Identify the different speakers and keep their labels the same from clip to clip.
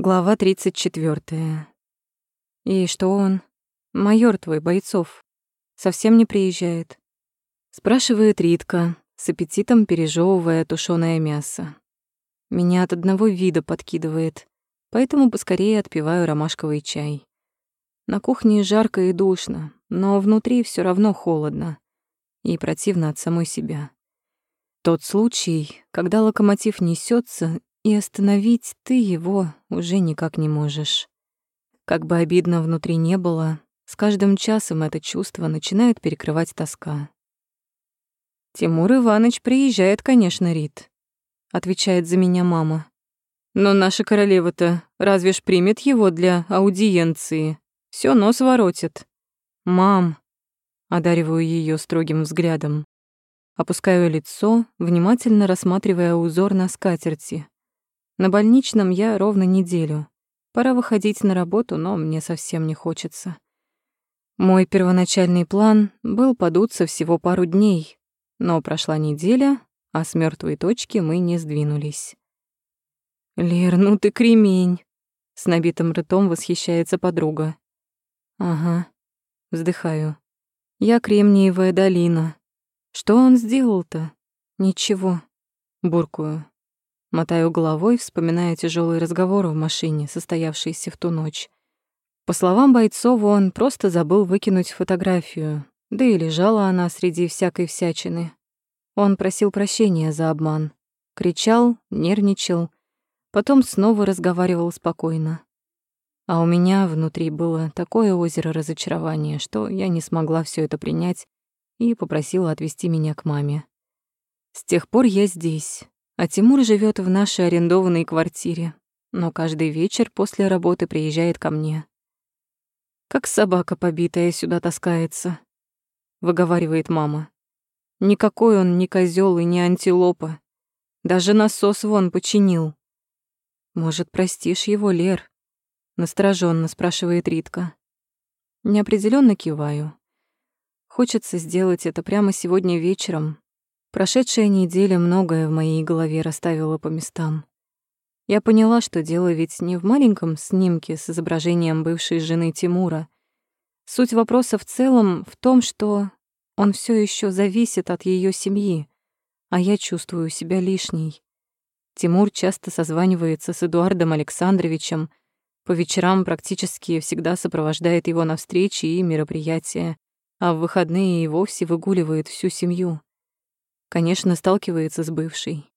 Speaker 1: Глава 34. И что он? Майор твой, Бойцов. Совсем не приезжает? Спрашивает Ритка, с аппетитом пережевывая тушёное мясо. Меня от одного вида подкидывает, поэтому поскорее отпиваю ромашковый чай. На кухне жарко и душно, но внутри все равно холодно и противно от самой себя. Тот случай, когда локомотив несется и остановить ты его уже никак не можешь. Как бы обидно внутри не было, с каждым часом это чувство начинает перекрывать тоска. «Тимур Иванович приезжает, конечно, Рит», — отвечает за меня мама. «Но наша королева-то разве ж примет его для аудиенции? Всё нос воротит». «Мам», — одариваю её строгим взглядом. Опускаю лицо, внимательно рассматривая узор на скатерти. На больничном я ровно неделю. Пора выходить на работу, но мне совсем не хочется. Мой первоначальный план был подуться всего пару дней, но прошла неделя, а с мертвой точки мы не сдвинулись. «Лер, ну ты кремень!» — с набитым ртом восхищается подруга. «Ага», — вздыхаю. «Я кремниевая долина. Что он сделал-то?» «Ничего», — буркую. Мотаю головой, вспоминая тяжелый разговор в машине, состоявшийся в ту ночь. По словам Бойцова, он просто забыл выкинуть фотографию, да и лежала она среди всякой всячины. Он просил прощения за обман. Кричал, нервничал, потом снова разговаривал спокойно. А у меня внутри было такое озеро разочарования, что я не смогла все это принять и попросила отвезти меня к маме. С тех пор я здесь, а Тимур живет в нашей арендованной квартире, но каждый вечер после работы приезжает ко мне. Как собака побитая сюда таскается, выговаривает мама. Никакой он не козел и не антилопа. Даже насос вон починил. Может, простишь его, Лер? Настороженно спрашивает Ритка. Неопределенно киваю. Хочется сделать это прямо сегодня вечером, Прошедшая неделя многое в моей голове расставила по местам. Я поняла, что дело ведь не в маленьком снимке с изображением бывшей жены Тимура. Суть вопроса в целом в том, что он все еще зависит от ее семьи, а я чувствую себя лишней. Тимур часто созванивается с Эдуардом Александровичем, по вечерам практически всегда сопровождает его на встречи и мероприятия, а в выходные и вовсе выгуливает всю семью конечно, сталкивается с бывшей.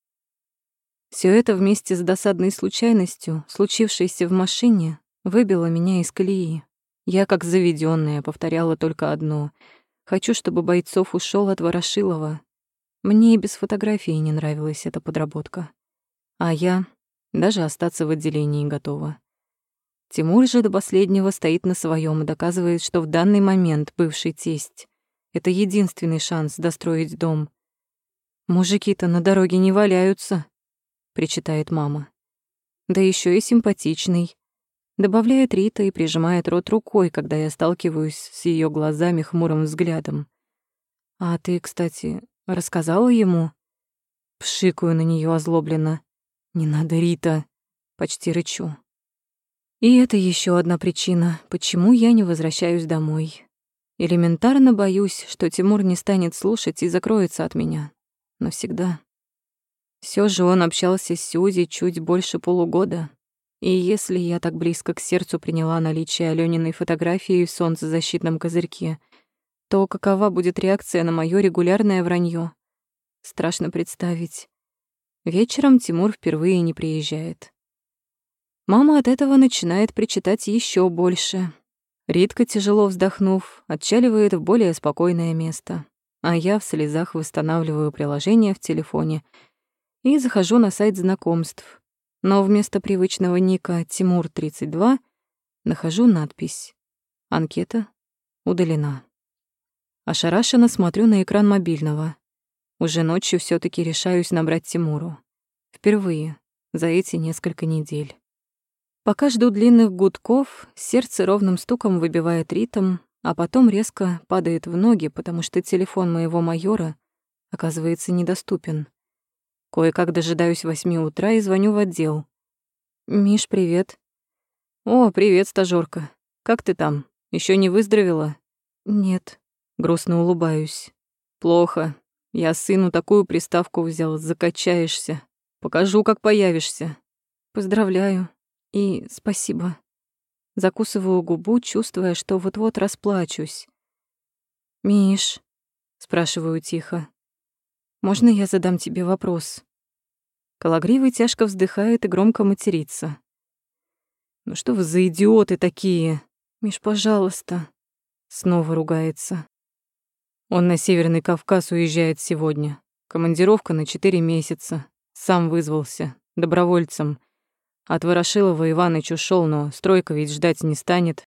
Speaker 1: Все это вместе с досадной случайностью, случившейся в машине, выбило меня из колеи. Я, как заведенная, повторяла только одно. Хочу, чтобы Бойцов ушел от Ворошилова. Мне и без фотографии не нравилась эта подработка. А я даже остаться в отделении готова. Тимур же до последнего стоит на своем и доказывает, что в данный момент бывший тесть — это единственный шанс достроить дом — «Мужики-то на дороге не валяются», — причитает мама. «Да еще и симпатичный», — добавляет Рита и прижимает рот рукой, когда я сталкиваюсь с ее глазами хмурым взглядом. «А ты, кстати, рассказала ему?» Пшикаю на нее озлобленно. «Не надо, Рита!» Почти рычу. И это еще одна причина, почему я не возвращаюсь домой. Элементарно боюсь, что Тимур не станет слушать и закроется от меня навсегда. Все же он общался с Сюзи чуть больше полугода. И если я так близко к сердцу приняла наличие Алёниной фотографии в солнцезащитном козырьке, то какова будет реакция на моё регулярное вранье? Страшно представить. Вечером Тимур впервые не приезжает. Мама от этого начинает причитать еще больше. Ритка, тяжело вздохнув, отчаливает в более спокойное место а я в слезах восстанавливаю приложение в телефоне и захожу на сайт знакомств. Но вместо привычного ника «Тимур32» нахожу надпись «Анкета удалена». Ошарашенно смотрю на экран мобильного. Уже ночью все таки решаюсь набрать Тимуру. Впервые за эти несколько недель. Пока жду длинных гудков, сердце ровным стуком выбивает ритм, а потом резко падает в ноги, потому что телефон моего майора оказывается недоступен. Кое-как дожидаюсь восьми утра и звоню в отдел. «Миш, привет. О, привет, стажёрка. Как ты там? Еще не выздоровела? Нет. Грустно улыбаюсь. Плохо. Я сыну такую приставку взял, закачаешься. Покажу, как появишься. Поздравляю. И спасибо. Закусываю губу, чувствуя, что вот-вот расплачусь. «Миш», — спрашиваю тихо, — «можно я задам тебе вопрос?» Калагривый тяжко вздыхает и громко матерится. «Ну что вы за идиоты такие? Миш, пожалуйста!» Снова ругается. Он на Северный Кавказ уезжает сегодня. Командировка на четыре месяца. Сам вызвался. Добровольцем. От Ворошилова Иваныч ушел, но стройка ведь ждать не станет.